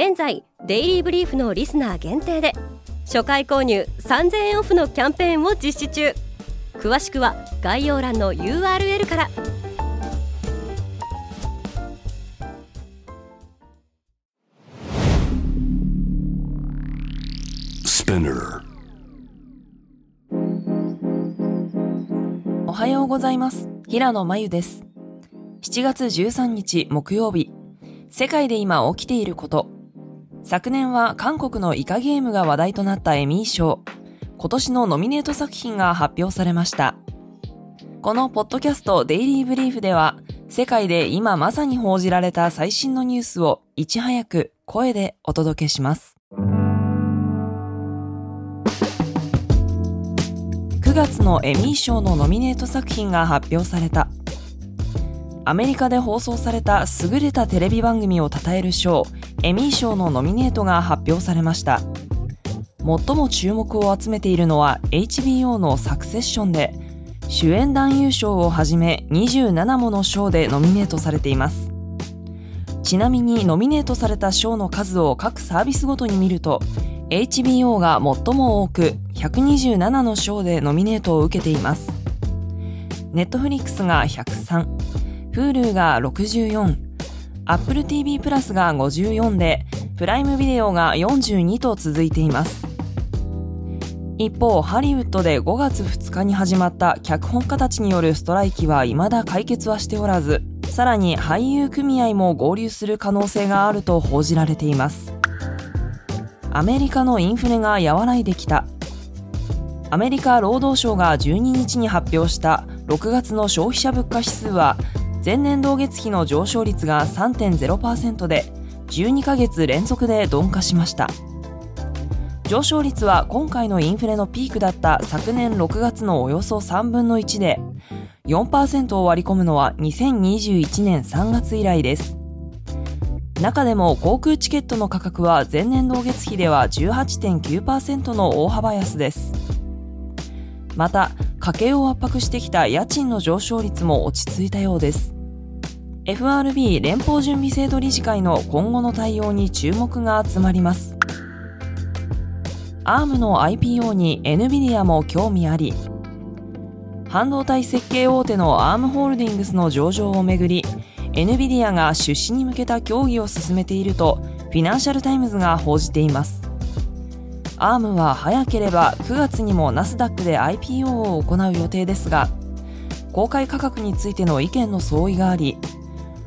現在デイリーブリーフのリスナー限定で初回購入3000円オフのキャンペーンを実施中。詳しくは概要欄の URL から。おはようございます。平野真由です。7月13日木曜日。世界で今起きていること昨年は韓国のイカゲームが話題となったエミー賞。今年のノミネート作品が発表されました。このポッドキャストデイリーブリーフでは、世界で今まさに報じられた最新のニュースをいち早く声でお届けします。9月のエミー賞のノミネート作品が発表された。アメリカで放送された優れたテレビ番組を称える賞、エミー賞のノミネートが発表されました。最も注目を集めているのは HBO のサクセッションで、主演男優賞をはじめ27もの賞でノミネートされています。ちなみにノミネートされた賞の数を各サービスごとに見ると、HBO が最も多く127の賞でノミネートを受けています。Netflix が103、Hulu が64、Apple TV プラスが54で、プライムビデオが42と続いています。一方、ハリウッドで5月2日に始まった脚本家たちによるストライキは未だ解決はしておらず、さらに俳優組合も合流する可能性があると報じられています。アメリカのインフレが和らいできた。アメリカ労働省が12日に発表した6月の消費者物価指数は前年同月比の上昇率が3.0%で12ヶ月連続で鈍化しました。上昇率は今回のインフレのピークだった昨年6月のおよそ3分の1で4%を割り込むのは2021年3月以来です。中でも航空チケットの価格は前年同月比では18.9%の大幅安です。また家計を圧迫してきた家賃の上昇率も落ち着いたようです。FRB 連邦準備制度理事会の今後の対応に注目が集まります。ARM の IPO に NVIDIA も興味あり。半導体設計大手の ARM ホールディングスの上場をめぐり NVIDIA が出資に向けた協議を進めているとフィナンシャル・タイムズが報じています。ARM は早ければ9月にもナスダックで IPO を行う予定ですが公開価格についての意見の相違があり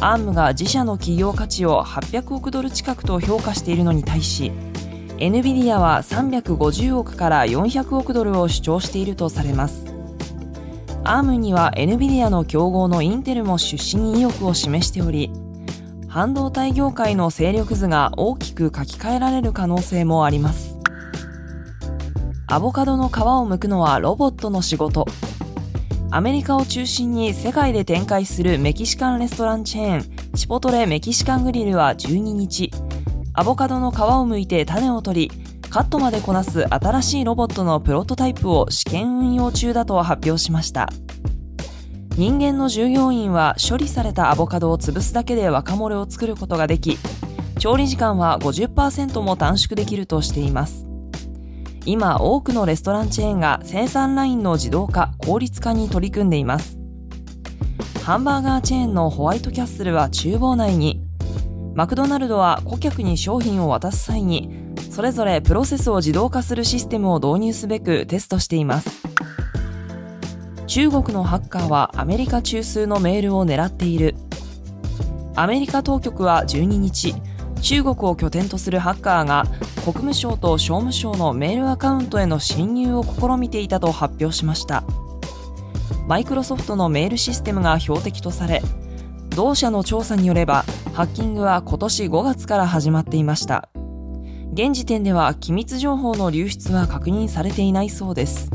アームが自社の企業価値を800億ドル近くと評価しているのに対し NVIDIA は350億から400億ドルを主張しているとされます。アームには NVIDIA の競合のインテルも出資に意欲を示しており半導体業界の勢力図が大きく書き換えられる可能性もあります。アボカドの皮を剥くのはロボットの仕事。アメリカを中心に世界で展開するメキシカンレストランチェーン、チポトレメキシカングリルは12日、アボカドの皮を剥いて種を取り、カットまでこなす新しいロボットのプロトタイプを試験運用中だと発表しました。人間の従業員は処理されたアボカドを潰すだけで若漏れを作ることができ、調理時間は50%も短縮できるとしています。今多くのレストランチェーンが生産ラインの自動化、効率化に取り組んでいます。ハンバーガーチェーンのホワイトキャッスルは厨房内に、マクドナルドは顧客に商品を渡す際に、それぞれプロセスを自動化するシステムを導入すべくテストしています。中国のハッカーはアメリカ中枢のメールを狙っている。アメリカ当局は12日、中国を拠点とするハッカーが国務省と商務省のメールアカウントへの侵入を試みていたと発表しました。マイクロソフトのメールシステムが標的とされ同社の調査によればハッキングは今年5月から始まっていました。現時点では機密情報の流出は確認されていないそうです。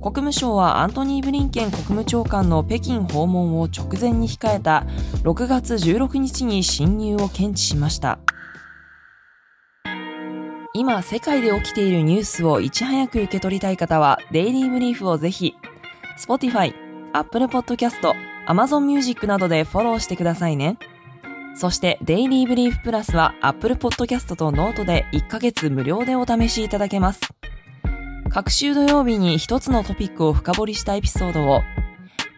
国務省はアントニー・ブリンケン国務長官の北京訪問を直前に控えた6月16日に侵入を検知しました今世界で起きているニュースをいち早く受け取りたい方はデイリーブリーフをぜひ Spotify、Apple Podcast、Amazon Music などでフォローしてくださいね。そしてデイリーブリーフプラスは Apple Podcast とノートで1ヶ月無料でお試しいただけます。各週土曜日に一つのトピックを深掘りしたエピソードを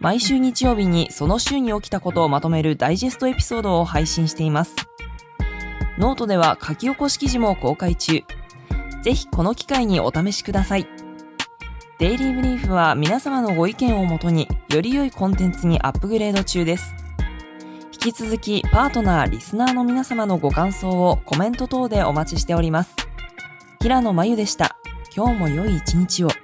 毎週日曜日にその週に起きたことをまとめるダイジェストエピソードを配信しています。ノートでは書き起こし記事も公開中。ぜひこの機会にお試しください。デイリーブリーフは皆様のご意見をもとにより良いコンテンツにアップグレード中です。引き続きパートナー、リスナーの皆様のご感想をコメント等でお待ちしております。平野真由でした。今日も良い一日を。こ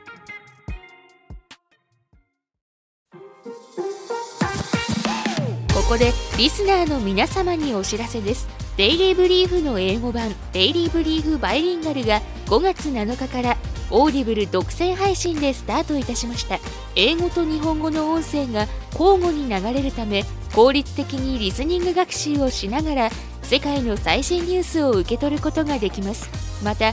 こでリスナーの皆様にお知らせです。 Daily Brief の英語版 Daily Brief Bilingual が5月7日から Audible 独占配信でスタートいたしました英語と日本語の音声が交互に流れるため効率的にリスニング学習をしながら世界の最新ニュースを受け取ることができますまた